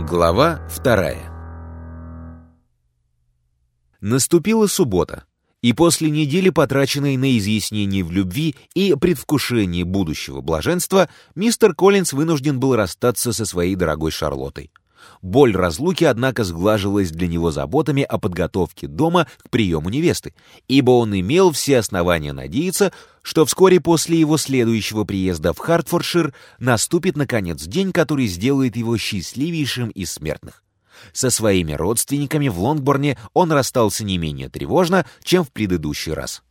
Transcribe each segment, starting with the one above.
Глава вторая Наступила суббота, и после недели, потраченной на изъяснение в любви и предвкушение будущего блаженства, мистер Коллинз вынужден был расстаться со своей дорогой Шарлоттой. Боль разлуки, однако, сглажилась для него заботами о подготовке дома к приему невесты, ибо он имел все основания надеяться, что вскоре после его следующего приезда в Хартфордшир наступит, наконец, день, который сделает его счастливейшим из смертных. Со своими родственниками в Лонгборне он расстался не менее тревожно, чем в предыдущий раз.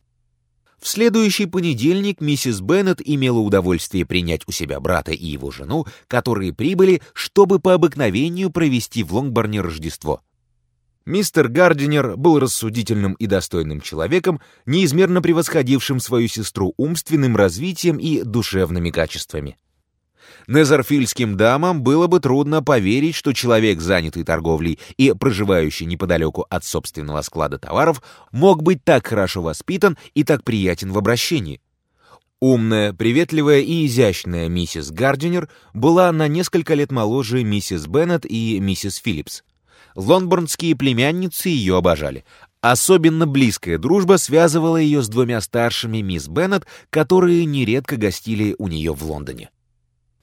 В следующий понедельник миссис Беннет имела удовольствие принять у себя брата и его жену, которые прибыли, чтобы по обыкновению провести в Лонгборне Рождество. Мистер Гардинер был рассудительным и достойным человеком, неизмерно превосходившим свою сестру умственным развитием и душевными качествами. Незерфильским дамам было бы трудно поверить, что человек, занятый торговлей и проживающий неподалеку от собственного склада товаров, мог быть так хорошо воспитан и так приятен в обращении. Умная, приветливая и изящная миссис Гардинер была на несколько лет моложе миссис Беннет и миссис Филлипс. Лонборнские племянницы ее обожали. Особенно близкая дружба связывала ее с двумя старшими мисс Беннет, которые нередко гостили у нее в Лондоне.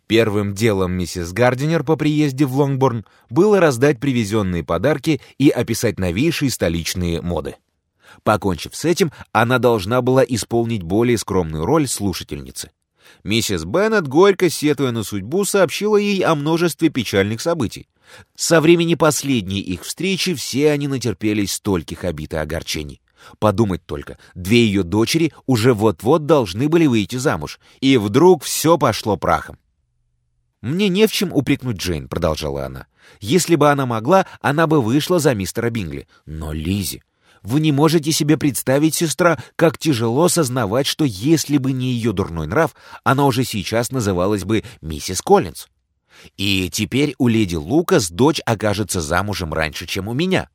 Первым делом миссис Гардинер по приезде в Лонгборн было раздать привезенные подарки и описать новейшие столичные моды. Покончив с этим, она должна была исполнить более скромную роль слушательницы. Миссис Беннет, горько сетуя на судьбу, сообщила ей о множестве печальных событий. Со времени последней их встречи все они натерпелись стольких обид и огорчений. Подумать только, две ее дочери уже вот-вот должны были выйти замуж, и вдруг все пошло прахом. «Мне не в чем упрекнуть Джейн», — продолжала она. «Если бы она могла, она бы вышла за мистера Бингли. Но Лизи, вы не можете себе представить, сестра, как тяжело сознавать, что если бы не ее дурной нрав, она уже сейчас называлась бы миссис Коллинз. И теперь у леди Лукас дочь окажется замужем раньше, чем у меня.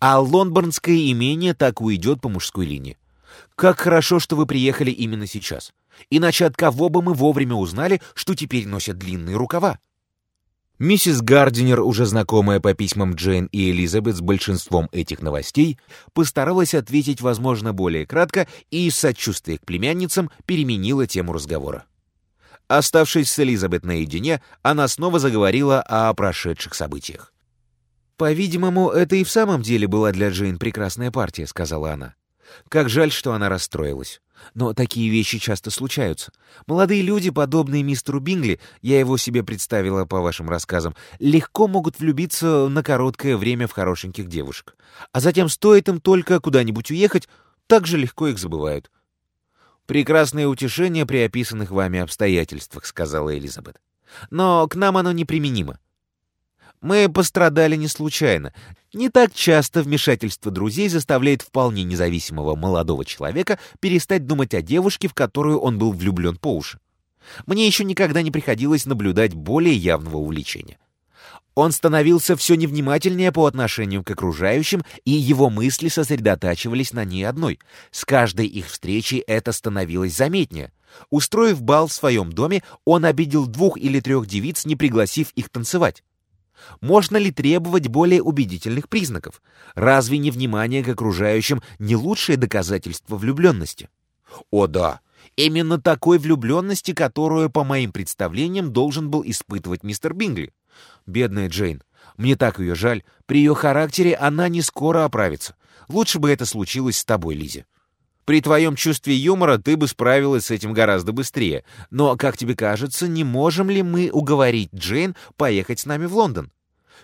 А лондборнское имение так уйдет по мужской линии. Как хорошо, что вы приехали именно сейчас. Иначе от кого бы мы вовремя узнали, что теперь носят длинные рукава? Миссис Гардинер, уже знакомая по письмам Джейн и Элизабет с большинством этих новостей, постаралась ответить, возможно, более кратко и из сочувствия к племянницам переменила тему разговора. Оставшись с Элизабет наедине, она снова заговорила о прошедших событиях. «По-видимому, это и в самом деле была для Джейн прекрасная партия», — сказала она. Как жаль, что она расстроилась. Но такие вещи часто случаются. Молодые люди, подобные мистеру Бингли, я его себе представила по вашим рассказам, легко могут влюбиться на короткое время в хорошеньких девушек. А затем стоит им только куда-нибудь уехать, так же легко их забывают. «Прекрасное утешение при описанных вами обстоятельствах», — сказала Элизабет. «Но к нам оно неприменимо. Мы пострадали не случайно. Не так часто вмешательство друзей заставляет вполне независимого молодого человека перестать думать о девушке, в которую он был влюблен по уши. Мне еще никогда не приходилось наблюдать более явного увлечения. Он становился все невнимательнее по отношению к окружающим, и его мысли сосредотачивались на ней одной. С каждой их встречей это становилось заметнее. Устроив бал в своем доме, он обидел двух или трех девиц, не пригласив их танцевать. Можно ли требовать более убедительных признаков? Разве не внимание к окружающим не лучшее доказательство влюбленности? О да, именно такой влюбленности, которую, по моим представлениям, должен был испытывать мистер Бингли. Бедная Джейн, мне так ее жаль, при ее характере она не скоро оправится. Лучше бы это случилось с тобой, Лизи. При твоем чувстве юмора ты бы справилась с этим гораздо быстрее. Но, как тебе кажется, не можем ли мы уговорить Джейн поехать с нами в Лондон?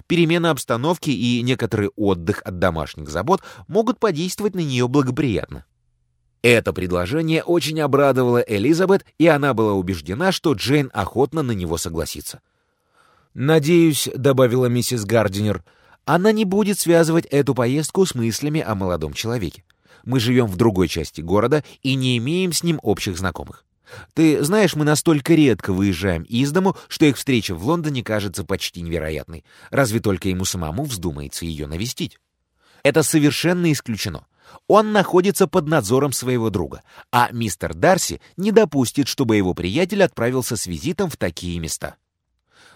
Перемена обстановки и некоторый отдых от домашних забот могут подействовать на нее благоприятно. Это предложение очень обрадовало Элизабет, и она была убеждена, что Джейн охотно на него согласится. «Надеюсь», — добавила миссис Гардинер, — «она не будет связывать эту поездку с мыслями о молодом человеке мы живем в другой части города и не имеем с ним общих знакомых. Ты знаешь, мы настолько редко выезжаем из дому, что их встреча в Лондоне кажется почти невероятной. Разве только ему самому вздумается ее навестить. Это совершенно исключено. Он находится под надзором своего друга, а мистер Дарси не допустит, чтобы его приятель отправился с визитом в такие места.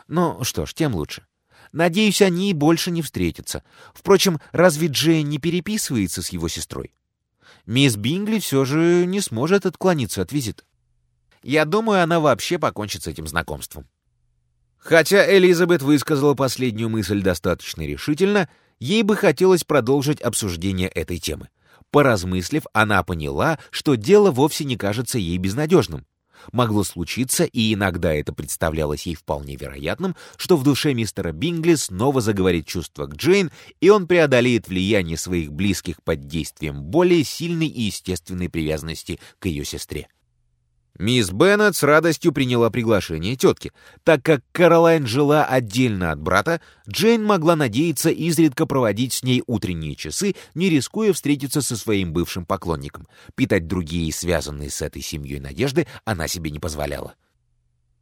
Ну что ж, тем лучше. Надеюсь, они больше не встретятся. Впрочем, разве Джейн не переписывается с его сестрой? Мисс Бингли все же не сможет отклониться от визита. Я думаю, она вообще покончит с этим знакомством. Хотя Элизабет высказала последнюю мысль достаточно решительно, ей бы хотелось продолжить обсуждение этой темы. Поразмыслив, она поняла, что дело вовсе не кажется ей безнадежным. Могло случиться, и иногда это представлялось ей вполне вероятным, что в душе мистера Бингли снова заговорит чувство к Джейн, и он преодолеет влияние своих близких под действием более сильной и естественной привязанности к ее сестре. Мисс Беннет с радостью приняла приглашение тетки. Так как Каролайн жила отдельно от брата, Джейн могла надеяться изредка проводить с ней утренние часы, не рискуя встретиться со своим бывшим поклонником. Питать другие, связанные с этой семьей надежды, она себе не позволяла.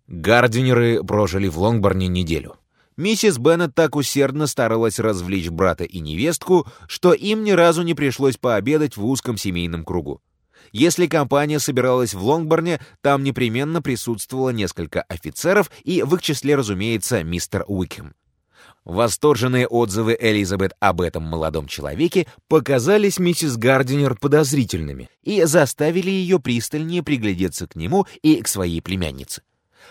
Гардинеры прожили в Лонгборне неделю. Миссис Беннет так усердно старалась развлечь брата и невестку, что им ни разу не пришлось пообедать в узком семейном кругу. Если компания собиралась в Лонгборне, там непременно присутствовало несколько офицеров и в их числе, разумеется, мистер Уикхэм. Восторженные отзывы Элизабет об этом молодом человеке показались миссис Гардинер подозрительными и заставили ее пристальнее приглядеться к нему и к своей племяннице.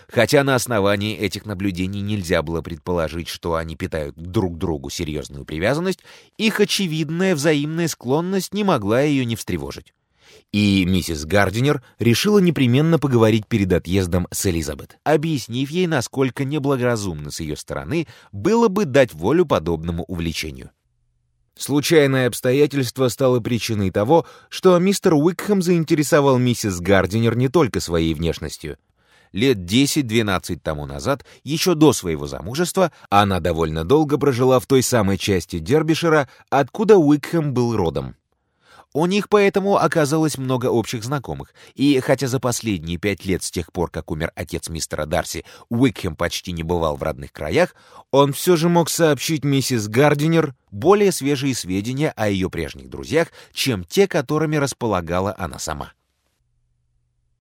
Хотя на основании этих наблюдений нельзя было предположить, что они питают друг другу серьезную привязанность, их очевидная взаимная склонность не могла ее не встревожить и миссис Гардинер решила непременно поговорить перед отъездом с Элизабет, объяснив ей, насколько неблагоразумно с ее стороны было бы дать волю подобному увлечению. Случайное обстоятельство стало причиной того, что мистер Уикхэм заинтересовал миссис Гардинер не только своей внешностью. Лет 10-12 тому назад, еще до своего замужества, она довольно долго прожила в той самой части Дербишера, откуда Уикхэм был родом. У них поэтому оказалось много общих знакомых, и хотя за последние пять лет с тех пор, как умер отец мистера Дарси, Уикхем почти не бывал в родных краях, он все же мог сообщить миссис Гардинер более свежие сведения о ее прежних друзьях, чем те, которыми располагала она сама.